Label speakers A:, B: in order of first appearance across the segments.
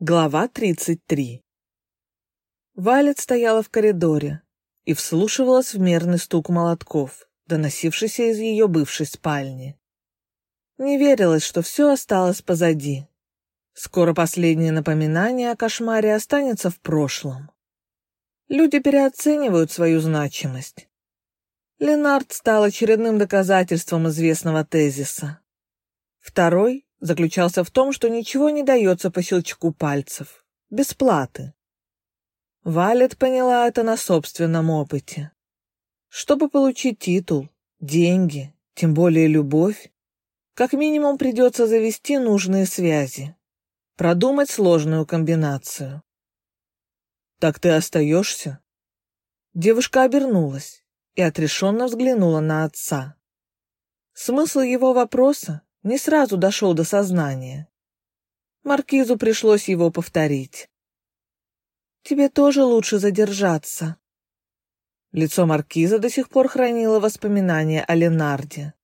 A: Глава 33 Валет стояла в коридоре и вслушивалась в мерный стук молотков, доносившийся из ее бывшей спальни. Не верилось, что все осталось позади. Скоро последнее напоминание о кошмаре останется в прошлом. Люди переоценивают свою значимость. Ленард стал очередным доказательством известного тезиса. Второй заключался в том, что ничего не дается по щелчку пальцев, без платы. Валет поняла это на собственном опыте. Чтобы получить титул, деньги, тем более любовь, как минимум придется завести нужные связи, продумать сложную комбинацию. «Так ты остаешься?» Девушка обернулась и отрешенно взглянула на отца. Смысл его вопроса не сразу дошел до сознания. Маркизу пришлось его повторить. «Тебе тоже лучше задержаться». Лицо маркиза до сих пор хранило воспоминания о Ленарде.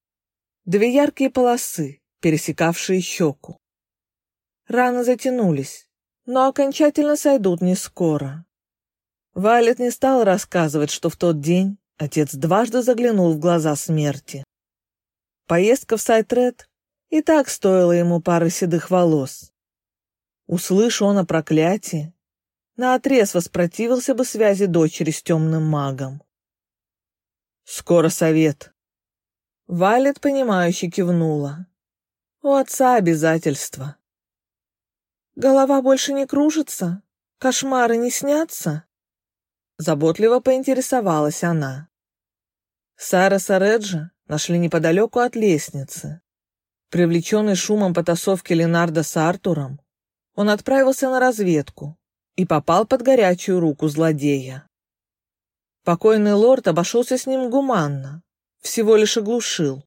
A: Две яркие полосы, пересекавшие щеку. Раны затянулись, но окончательно сойдут не скоро. Валет не стал рассказывать, что в тот день отец дважды заглянул в глаза смерти. Поездка в Сайтред и так стоило ему пары седых волос. Услышь он о проклятии, наотрез воспротивился бы связи дочери с темным магом. «Скоро совет». Валет, понимающе кивнула. «У отца обязательства». «Голова больше не кружится? Кошмары не снятся?» Заботливо поинтересовалась она. Сара Сареджа нашли неподалеку от лестницы. Привлеченный шумом потасовки Ленарда с Артуром, он отправился на разведку и попал под горячую руку злодея. Покойный лорд обошелся с ним гуманно, всего лишь оглушил.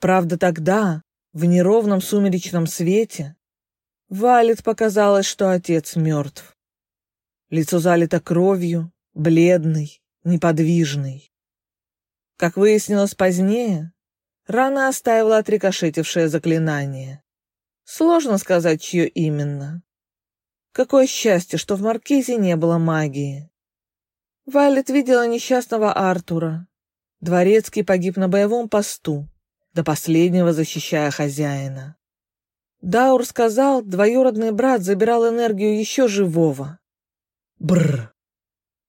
A: Правда, тогда, в неровном сумеречном свете, Валет показалось, что отец мертв. Лицо залито кровью, бледный, неподвижный. Как выяснилось позднее, Рана оставила отрикошетившее заклинание. Сложно сказать, чье именно. Какое счастье, что в Маркизе не было магии. Вайлет видела несчастного Артура. Дворецкий погиб на боевом посту, до последнего защищая хозяина. Даур сказал, двоюродный брат забирал энергию еще живого. Бррр.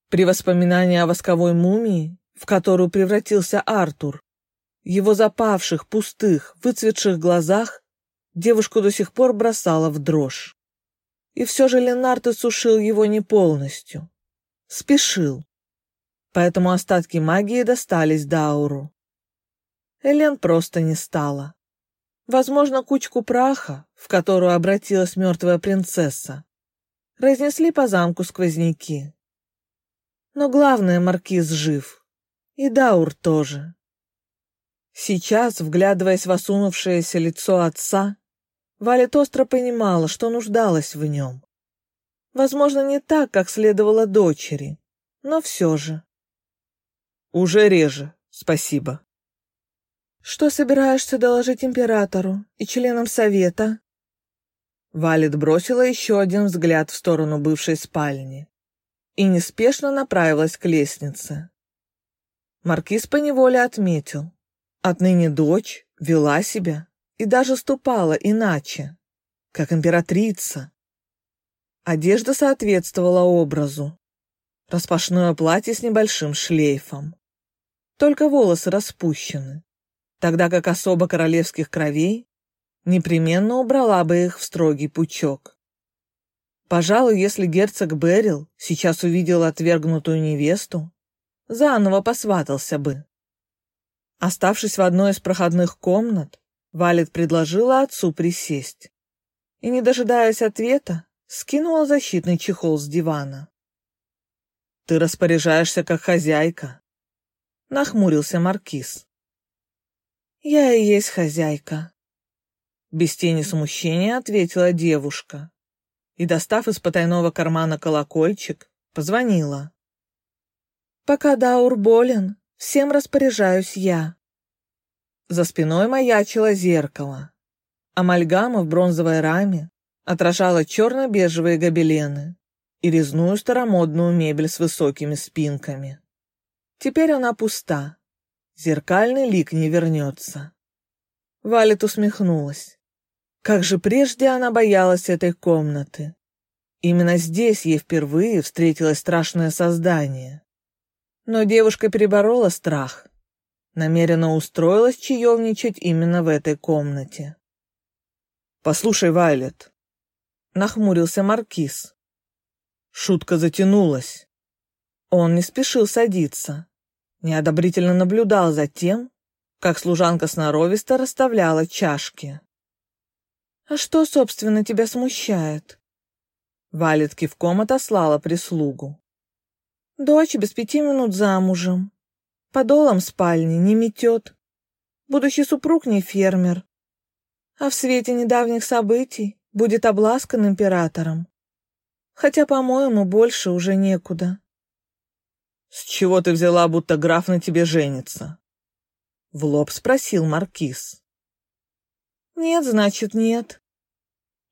A: При воспоминании о восковой мумии, в которую превратился Артур, его запавших, пустых, выцветших глазах девушку до сих пор бросала в дрожь. И все же Ленард сушил его не полностью. Спешил. Поэтому остатки магии достались Дауру. Элен просто не стала. Возможно, кучку праха, в которую обратилась мертвая принцесса, разнесли по замку сквозняки. Но главное, маркиз жив. И Даур тоже. Сейчас, вглядываясь в осунувшееся лицо отца, Валет остро понимала, что нуждалась в нем. Возможно, не так, как следовало дочери, но все же. Уже реже, спасибо. Что собираешься доложить императору и членам совета? Валет бросила еще один взгляд в сторону бывшей спальни и неспешно направилась к лестнице. Маркиз поневоле отметил, Отныне дочь вела себя и даже ступала иначе, как императрица. Одежда соответствовала образу. Распашное платье с небольшим шлейфом. Только волосы распущены, тогда как особо королевских кровей непременно убрала бы их в строгий пучок. Пожалуй, если герцог Берил сейчас увидел отвергнутую невесту, заново посватался бы. Оставшись в одной из проходных комнат, Валет предложила отцу присесть. И, не дожидаясь ответа, скинула защитный чехол с дивана. «Ты распоряжаешься как хозяйка», — нахмурился Маркиз. «Я и есть хозяйка», — без тени смущения ответила девушка и, достав из потайного кармана колокольчик, позвонила. «Пока Даур болен, Всем распоряжаюсь я. За спиной маячило зеркало. Амальгама в бронзовой раме отражала черно-бежевые гобелены и резную старомодную мебель с высокими спинками. Теперь она пуста. Зеркальный лик не вернется. Валет усмехнулась. Как же прежде она боялась этой комнаты. Именно здесь ей впервые встретилось страшное создание. Но девушка переборола страх. Намеренно устроилась чаевничать именно в этой комнате. «Послушай, Вайлет», — нахмурился Маркиз. Шутка затянулась. Он не спешил садиться, неодобрительно наблюдал за тем, как служанка сноровисто расставляла чашки. «А что, собственно, тебя смущает?» Валет кивком отослала прислугу. «Дочь без пяти минут замужем. Подолом спальни не метет. Будущий супруг не фермер. А в свете недавних событий будет обласкан императором. Хотя, по-моему, больше уже некуда.
B: «С чего ты взяла, будто граф на тебе женится?» В лоб спросил Маркиз.
A: «Нет, значит, нет».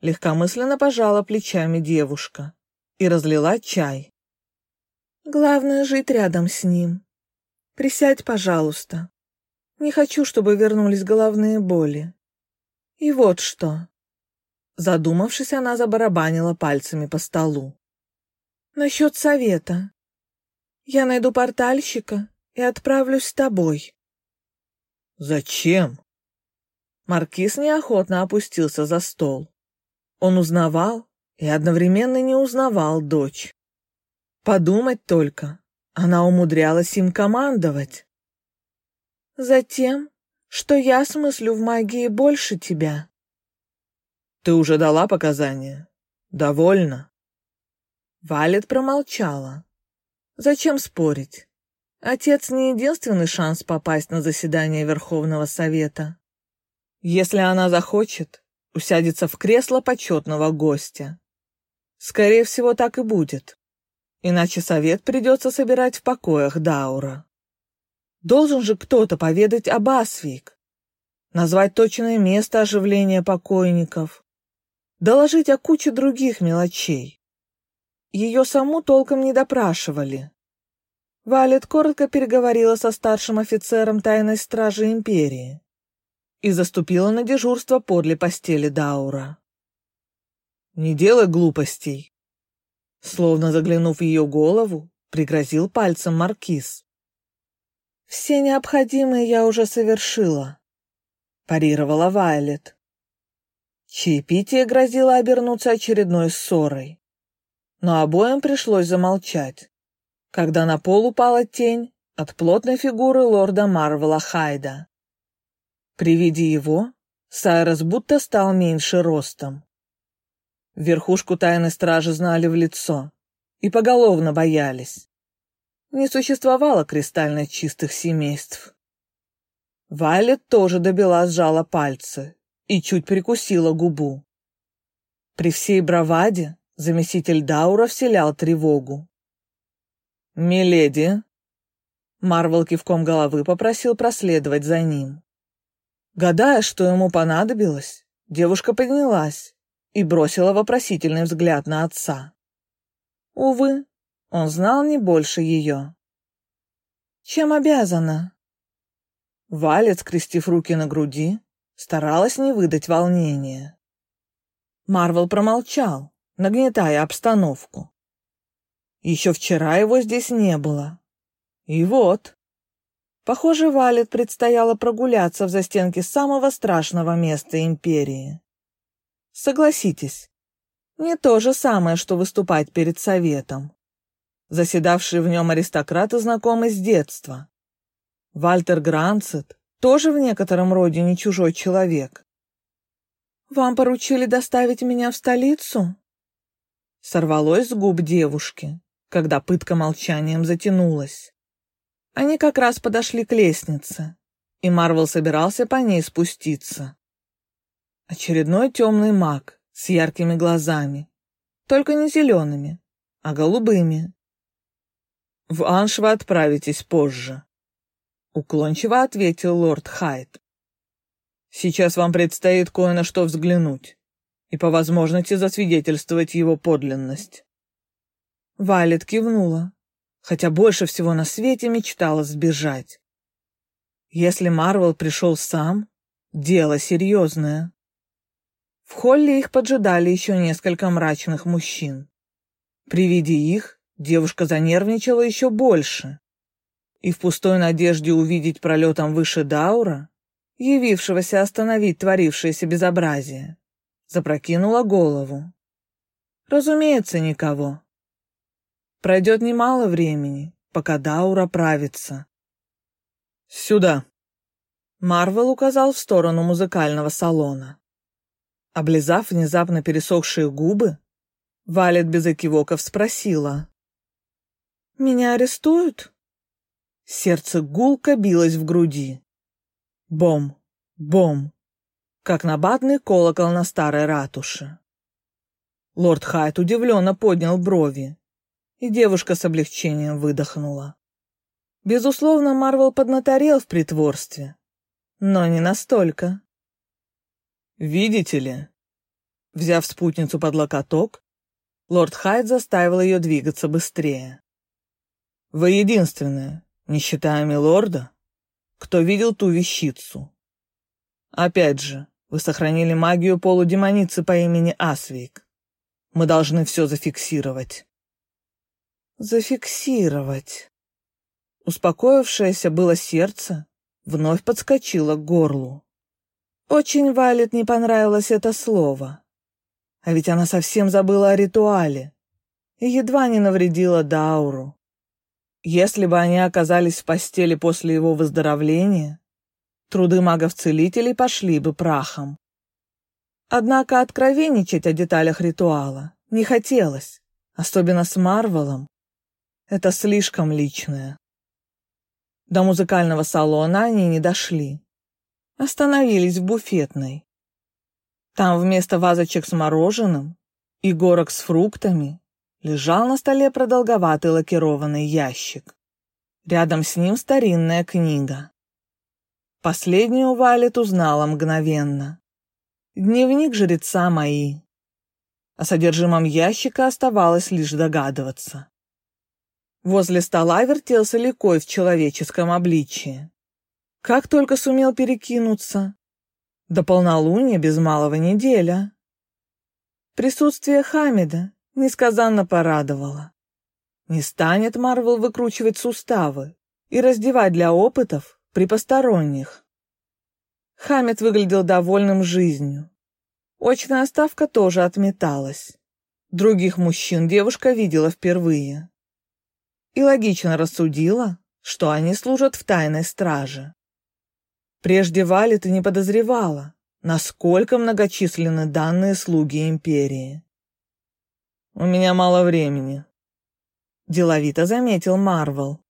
A: Легкомысленно пожала плечами девушка и разлила чай. «Главное — жить рядом с ним. Присядь, пожалуйста. Не хочу, чтобы вернулись головные боли. И вот что». Задумавшись, она забарабанила пальцами по столу. «Насчет совета. Я найду портальщика и отправлюсь с тобой.
B: Зачем?
A: Маркиз неохотно опустился за стол. Он узнавал и одновременно не узнавал дочь. Подумать только, она умудрялась им командовать. Затем, что я смыслю в магии больше тебя.
B: Ты уже дала показания? Довольно.
A: Валет промолчала. Зачем спорить? Отец не единственный шанс попасть на заседание Верховного Совета. Если она захочет, усядется в кресло почетного гостя. Скорее всего, так и будет. Иначе совет придется собирать в покоях Даура. Должен же кто-то поведать об Асвик, назвать точное место оживления покойников, доложить о куче других мелочей. Ее саму толком не допрашивали. Валет коротко переговорила со старшим офицером тайной стражи империи и заступила на дежурство подле постели Даура.
B: «Не делай глупостей!»
A: Словно заглянув в ее голову, пригрозил пальцем маркиз. «Все необходимые я уже совершила», — парировала Вайлет. Чаепитие грозило обернуться очередной ссорой но обоим пришлось замолчать, когда на пол упала тень от плотной фигуры лорда Марвела Хайда. При виде его Сайрос будто стал меньше ростом. Верхушку тайной стражи знали в лицо и поголовно боялись. Не существовало кристально чистых семейств. Вайлет тоже добила сжала пальцы и чуть прикусила губу. При всей браваде Заместитель Даура вселял тревогу.
B: «Миледи!»
A: Марвел кивком головы попросил проследовать за ним. Гадая, что ему понадобилось, девушка поднялась и бросила вопросительный взгляд на отца. Увы, он знал не больше ее. «Чем обязана?» Валец, скрестив руки на груди, старалась не выдать волнения. Марвел промолчал, нагнетая обстановку. Еще вчера его здесь не было. И вот. Похоже, Валет предстояло прогуляться в застенке самого страшного места империи. Согласитесь, не то же самое, что выступать перед советом. Заседавшие в нем аристократы знакомы с детства. Вальтер Гранцет тоже в некотором роде не чужой человек. «Вам поручили доставить меня в столицу?» сорвалось с губ девушки, когда пытка молчанием затянулась. Они как раз подошли к лестнице, и Марвел собирался по ней спуститься. Очередной темный маг с яркими глазами, только не зелеными, а голубыми. «В Анш вы отправитесь позже», — уклончиво ответил лорд Хайт. «Сейчас вам предстоит кое на что взглянуть.
B: и по возможности засвидетельствовать его подлинность.
A: Валет кивнула, хотя больше всего на свете мечтала сбежать. Если Марвел пришел сам, дело серьезное. В холле их поджидали еще несколько мрачных мужчин. При виде их девушка занервничала еще больше. И в пустой надежде увидеть пролетом выше Даура, явившегося остановить творившееся безобразие, запрокинула голову. Разумеется, никого. Пройдет немало времени, пока Даур оправится.
B: «Сюда!»
A: Марвел указал в сторону музыкального салона. Облизав внезапно пересохшие губы, Валет без экивоков спросила. «Меня арестуют?» Сердце гулко билось в груди. Бом, бом, как набатный колокол на старой ратуше. Лорд Хайт удивленно поднял брови, и девушка с облегчением выдохнула. Безусловно, Марвел поднаторел в притворстве, но не настолько.
B: «Видите ли?»
A: Взяв спутницу под локоток, лорд Хайд заставил ее двигаться быстрее.
B: «Вы единственная, не считая милорда, кто видел ту вещицу. Опять же, вы сохранили магию полудемоницы по имени Асвик. Мы должны все зафиксировать».
A: «Зафиксировать». Успокоившееся было сердце вновь подскочило к горлу. Очень Валет не понравилось это слово. А ведь она совсем забыла о ритуале и едва не навредила Дауру. Если бы они оказались в постели после его выздоровления, труды магов-целителей пошли бы прахом. Однако откровенничать о деталях ритуала не хотелось, особенно с Марвелом. Это слишком личное. До музыкального салона они не дошли. Остановились в буфетной. Там вместо вазочек с мороженым и горок с фруктами лежал на столе продолговатый лакированный ящик. Рядом с ним старинная книга. Последнюю Валет узнала мгновенно. Дневник жреца мои. О содержимом ящика оставалось лишь догадываться. Возле стола вертелся ликой в человеческом обличии. Как только сумел перекинуться. До полнолуния без малого неделя. Присутствие Хамида несказанно порадовало. Не станет Марвел выкручивать суставы и раздевать для опытов при посторонних. Хамид выглядел довольным жизнью. Очная ставка тоже отметалась. Других мужчин девушка видела впервые. И логично рассудила, что они служат в тайной страже. Прежде Вали ты не подозревала, насколько многочисленны данные слуги империи.
B: «У меня мало времени», — деловито заметил Марвел.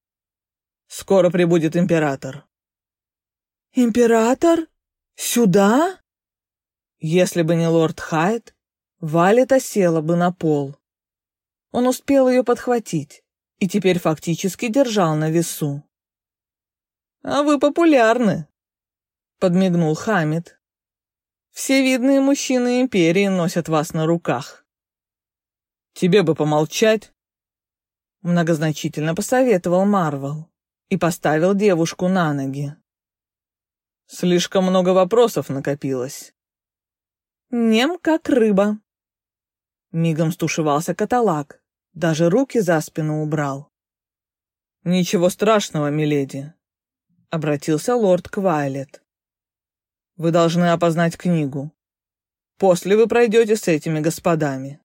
B: «Скоро прибудет император».
A: «Император? Сюда?»
B: Если бы не лорд Хайт, Валета села бы на пол. Он успел ее подхватить и теперь фактически держал на весу. «А вы популярны», подмигнул Хамид. Все видные мужчины империи носят вас на руках. Тебе бы помолчать, многозначительно посоветовал Марвел и поставил девушку на ноги. Слишком много вопросов накопилось. Нем как рыба. Мигом стушевался каталак, даже руки за спину убрал. Ничего страшного, миледи, обратился лорд Квайлет. Вы должны опознать книгу. После вы пройдете с этими господами.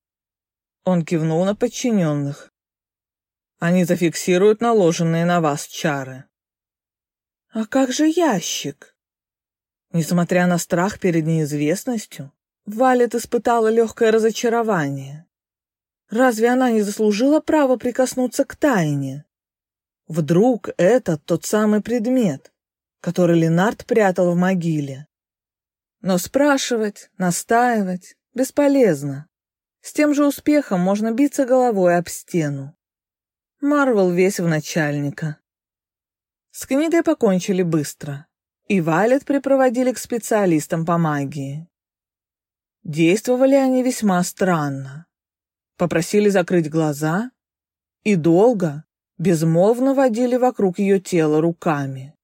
B: Он кивнул на подчиненных. Они зафиксируют наложенные на вас чары.
A: А как же ящик? Несмотря на страх перед неизвестностью, Валет испытала легкое разочарование. Разве она не заслужила права прикоснуться к тайне? Вдруг это тот самый предмет, который Ленард прятал в могиле? Но спрашивать, настаивать бесполезно. С тем же успехом можно биться головой об стену. Марвел весь в начальника. С книгой покончили быстро, и Валет припроводили к специалистам по магии. Действовали они весьма странно. Попросили закрыть глаза и долго, безмолвно водили вокруг ее тела руками.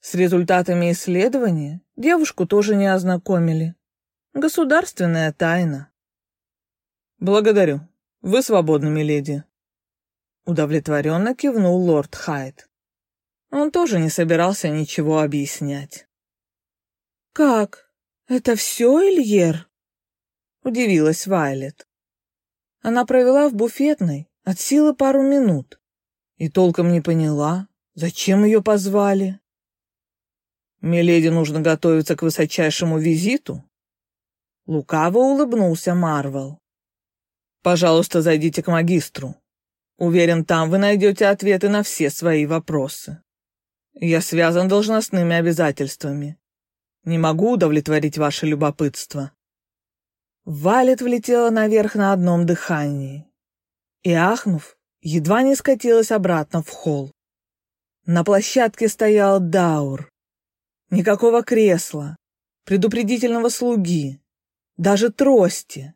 A: С результатами исследования девушку тоже не ознакомили. Государственная тайна. Благодарю. Вы свободны, миледи. Удовлетворенно кивнул лорд Хайт. Он тоже не собирался ничего объяснять. «Как? Это все, Ильер?» Удивилась Вайлет. Она провела в буфетной от силы пару минут и толком не поняла, зачем ее позвали. «Миледи нужно готовиться к высочайшему визиту?» Лукаво улыбнулся Марвел. «Пожалуйста, зайдите к магистру. Уверен, там вы найдете ответы на все свои вопросы. Я связан должностными обязательствами. Не могу удовлетворить ваше любопытство». Валет влетела наверх на одном дыхании и, ахнув, едва не скатилась обратно в холл. На площадке стоял Даур. Никакого кресла, предупредительного слуги, даже трости.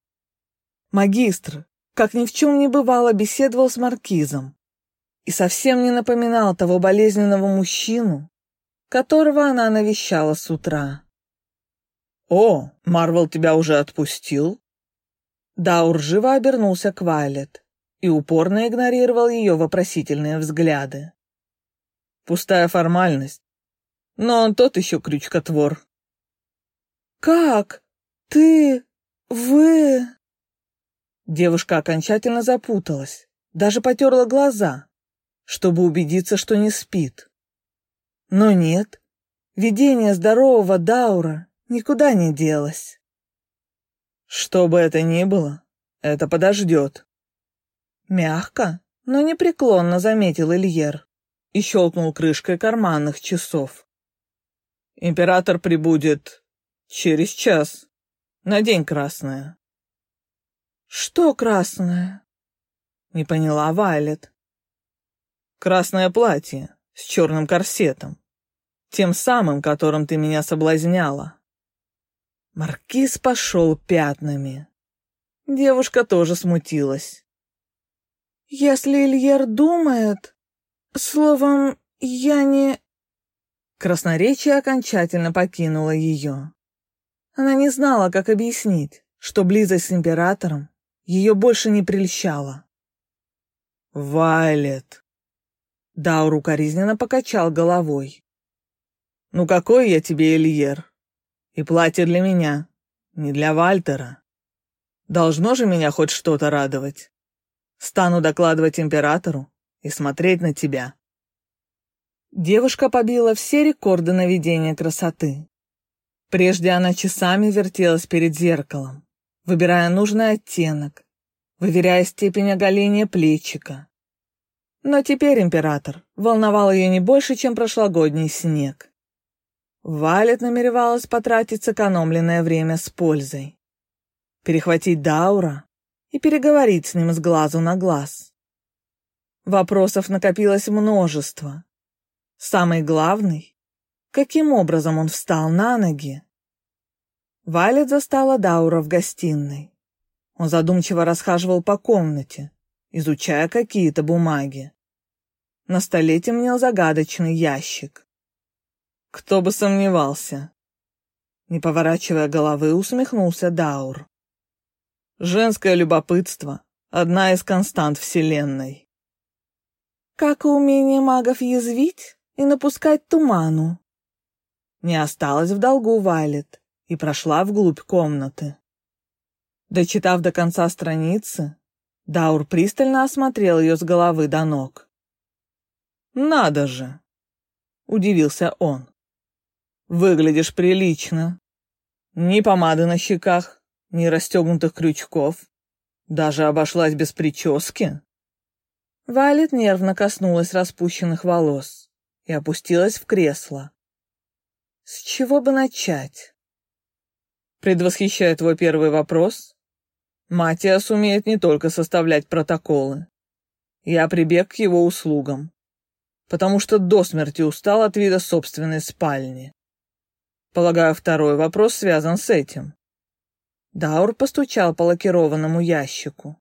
A: Магистр, как ни в чем не бывало, беседовал с маркизом и совсем не напоминал того болезненного мужчину, которого она навещала с утра. «О, Марвел тебя уже отпустил?» Даур живо обернулся к Вайлет и упорно игнорировал ее вопросительные взгляды. Пустая формальность. Но он тот еще крючкотвор. «Как? Ты... вы...» Девушка окончательно запуталась, даже потерла глаза, чтобы убедиться, что не спит. Но нет, видение здорового Даура никуда не делось. Что бы это ни было, это подождет. Мягко, но непреклонно заметил Ильер и щелкнул крышкой карманных часов. Император прибудет через час. Надень красное. Что красное? Не поняла Вайлет. Красное платье с черным корсетом. Тем самым, которым ты меня соблазняла. Маркиз пошел пятнами. Девушка тоже смутилась. Если Ильер думает... Словом, я не... Красноречие окончательно покинуло ее. Она не знала, как объяснить, что близость с императором ее больше не прельщала. «Вайлет!» Даур укоризненно покачал головой. «Ну какой я тебе, Ильер? И платье для меня, не для Вальтера. Должно же меня хоть что-то радовать. Стану докладывать императору и смотреть на тебя». Девушка побила все рекорды наведения красоты. Прежде она часами вертелась перед зеркалом, выбирая нужный оттенок, выверяя степень оголения плечика. Но теперь император волновал ее не больше, чем прошлогодний снег. Валет намеревалась потратить сэкономленное время с пользой. Перехватить Даура и переговорить с ним с глазу на глаз. Вопросов накопилось множество. Самый главный — каким образом он встал на ноги? Валет застала Даура в гостиной. Он задумчиво расхаживал по комнате, изучая какие-то бумаги. На столе темнел загадочный ящик. Кто бы сомневался. Не поворачивая головы, усмехнулся Даур. Женское любопытство — одна из констант Вселенной. Как и умение магов язвить и напускать туману. Не осталось в долгу Вайлет и прошла вглубь комнаты. Дочитав до конца страницы, Даур пристально осмотрел ее с головы до ног. «Надо же!» — удивился он. «Выглядишь прилично. Ни помады на щеках, ни расстегнутых крючков. Даже обошлась без прически. Валет нервно коснулась распущенных волос и опустилась в кресло. С чего бы начать? Предвосхищая твой первый вопрос, Матиас умеет не только составлять протоколы. Я прибег к его услугам, потому что до смерти устал от вида собственной спальни. Полагаю, второй вопрос связан с этим. Даур постучал по лакированному ящику.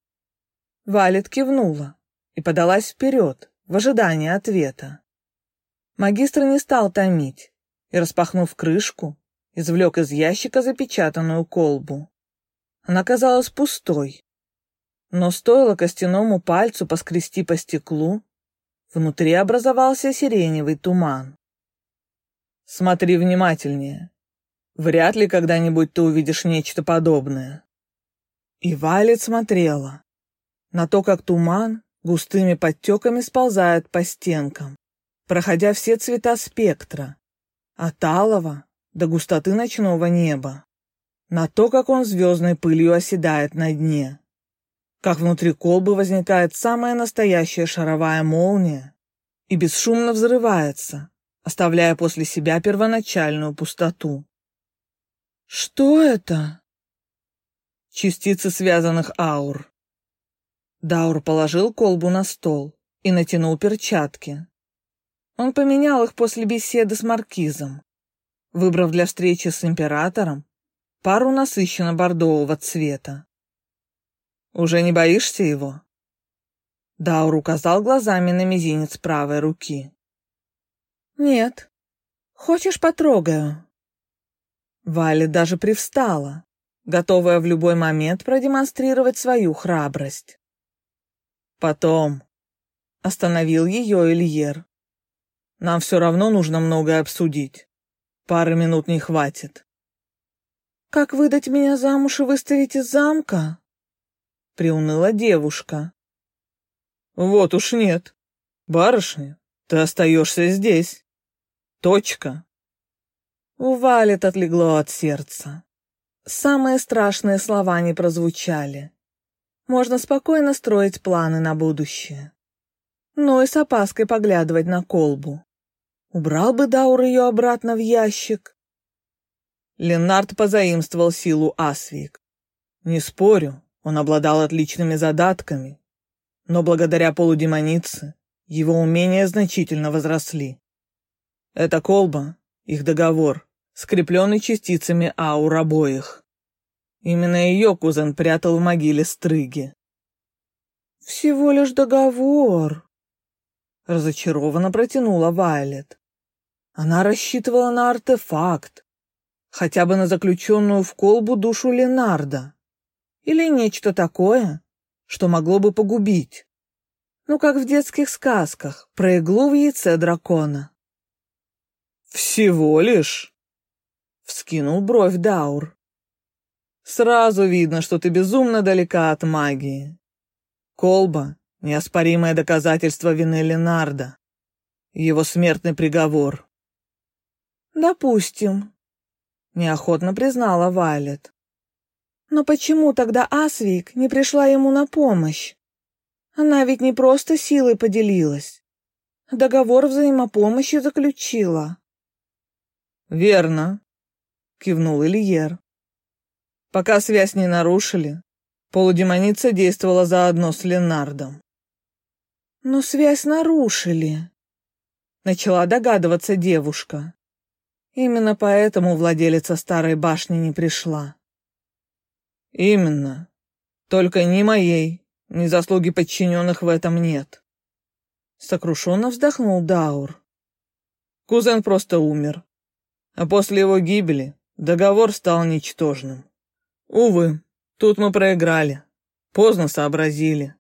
A: Валет кивнула и подалась вперед, в ожидании ответа. Магистр не стал томить и, распахнув крышку, извлек из ящика запечатанную колбу. Она казалась пустой, но стоило костяному пальцу поскрести по стеклу, внутри образовался сиреневый туман. «Смотри внимательнее. Вряд ли когда-нибудь ты увидишь нечто подобное». И Валет смотрела на то, как туман густыми подтеками сползает по стенкам, проходя все цвета спектра, от алого до густоты ночного неба на то, как он звездной пылью оседает на дне. Как внутри колбы возникает самая настоящая шаровая молния и бесшумно взрывается, оставляя после себя первоначальную пустоту. Что это? Частицы связанных аур. Даур положил колбу на стол и натянул перчатки. Он поменял их после беседы с маркизом, выбрав для встречи с императором пару насыщенно-бордового цвета. «Уже не боишься его?» Даур указал глазами на мизинец правой руки. «Нет. Хочешь, потрогаю?» Валя даже привстала, готовая в любой момент продемонстрировать свою храбрость. «Потом», — остановил ее Ильер. «Нам все равно нужно многое обсудить. Пары минут не хватит». «Как выдать меня замуж и выставить из замка?» — приуныла девушка. «Вот уж нет. Барышня, ты остаешься здесь. Точка». У Валет отлегло от сердца. Самые страшные слова не прозвучали. Можно спокойно строить планы на будущее. Но и с опаской поглядывать на колбу. Убрал бы Даур ее обратно в ящик, Ленард позаимствовал силу Асвик. Не спорю, он обладал отличными задатками, но благодаря полудемонице его умения значительно возросли. Это колба, их договор, скрепленный частицами аур обоих. Именно ее кузен прятал в могиле Стрыги. «Всего лишь договор», — разочарованно протянула Вайлет. Она рассчитывала на артефакт, хотя бы на заключенную в колбу душу Ленарда. Или нечто такое, что могло бы погубить. Ну, как в детских сказках про иглу в яйце дракона. «Всего лишь?» — вскинул бровь Даур. «Сразу видно, что ты безумно далека от магии. Колба — неоспоримое доказательство вины Ленарда. Его смертный приговор». «Допустим», неохотно признала Вайлет. Но почему тогда Асвик не пришла ему на помощь? Она ведь не просто силой поделилась. Договор взаимопомощи заключила. Верно, кивнул Ильер. Пока связь не нарушили, полудемоница действовала заодно с Ленардом. Но связь нарушили, начала догадываться девушка. Именно поэтому владелица старой башни не пришла. Именно. Только ни моей, ни заслуги подчиненных в этом нет. Сокрушенно вздохнул Даур. Кузен просто умер. А после его гибели договор стал ничтожным. Увы, тут мы проиграли. Поздно сообразили.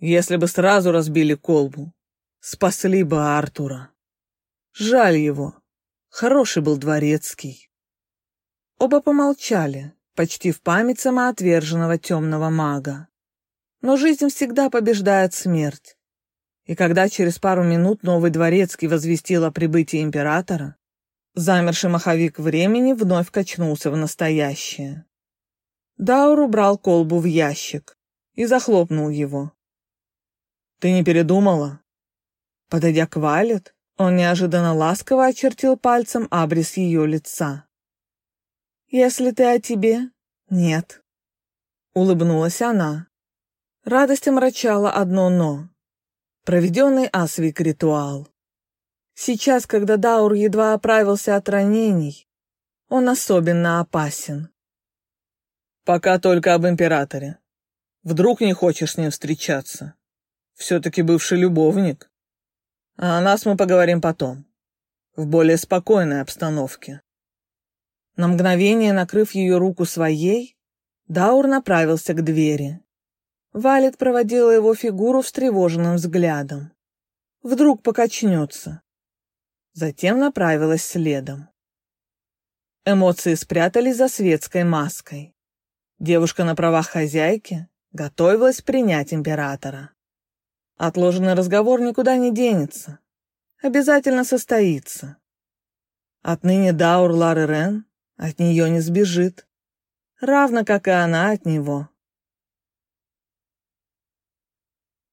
A: Если бы сразу разбили колбу, спасли бы Артура. Жаль его. Хороший был дворецкий. Оба помолчали, почти в память самоотверженного темного мага. Но жизнь всегда побеждает смерть. И когда через пару минут новый дворецкий возвестил о прибытии императора, замерший маховик времени вновь качнулся в настоящее. Даур убрал колбу в ящик и захлопнул его. «Ты не передумала?» Подойдя к Валет, он неожиданно ласково очертил пальцем абрис ее лица. «Если ты о тебе, нет», — улыбнулась она. Радость омрачала одно «но». Проведенный Асвик ритуал. Сейчас, когда Даур едва оправился от ранений, он особенно опасен.
B: Пока только об императоре. Вдруг не хочешь с ним встречаться? Все-таки бывший любовник. А о нас мы поговорим потом. В более спокойной обстановке.
A: На мгновение накрыв ее руку своей, Даур направился к двери. Валет проводила его фигуру встревоженным взглядом. Вдруг покачнется. Затем направилась следом. Эмоции спрятались за светской маской. Девушка на правах хозяйки готовилась принять императора. Отложенный разговор никуда не денется. Обязательно состоится. Отныне Даур Лары Рен от нее не сбежит, равно как и она от него.